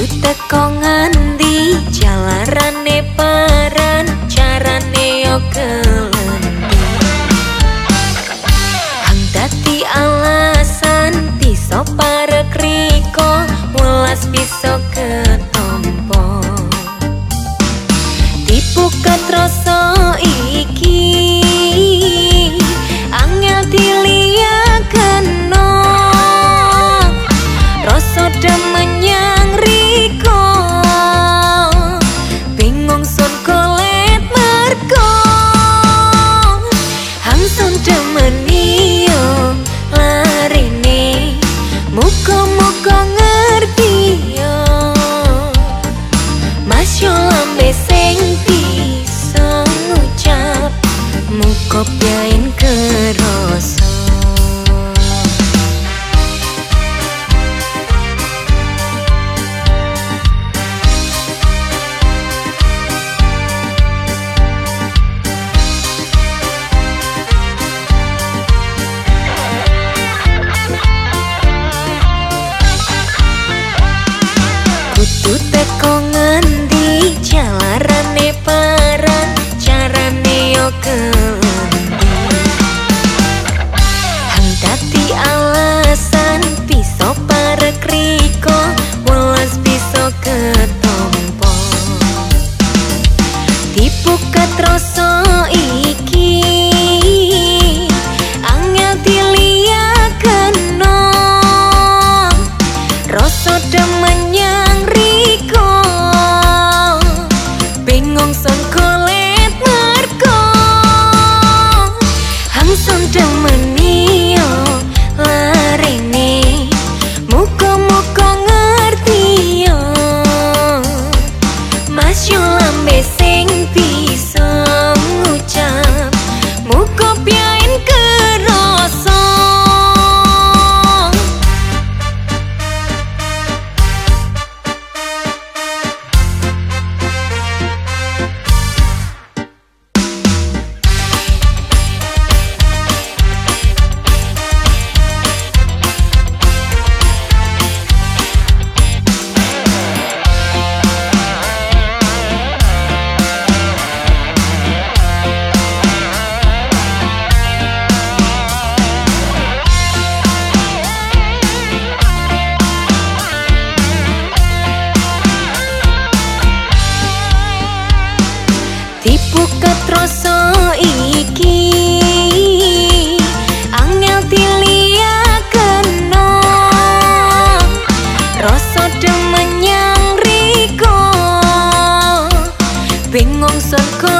Sutek kok ngendi jalarane paran carane yo kelenti. Hang dadi alasan bisa parek riko welas bisa ketompo. Dipukat rasa coklat marco. Hangson demenio larini Muka-muka ngerti yo. Mas yo lambe sing bisa ngucap Muka biaya Jalarane parang, carane yo kelar mong sangko rasa iki angel tilia kena. Rasa demenyang riko bingung sekali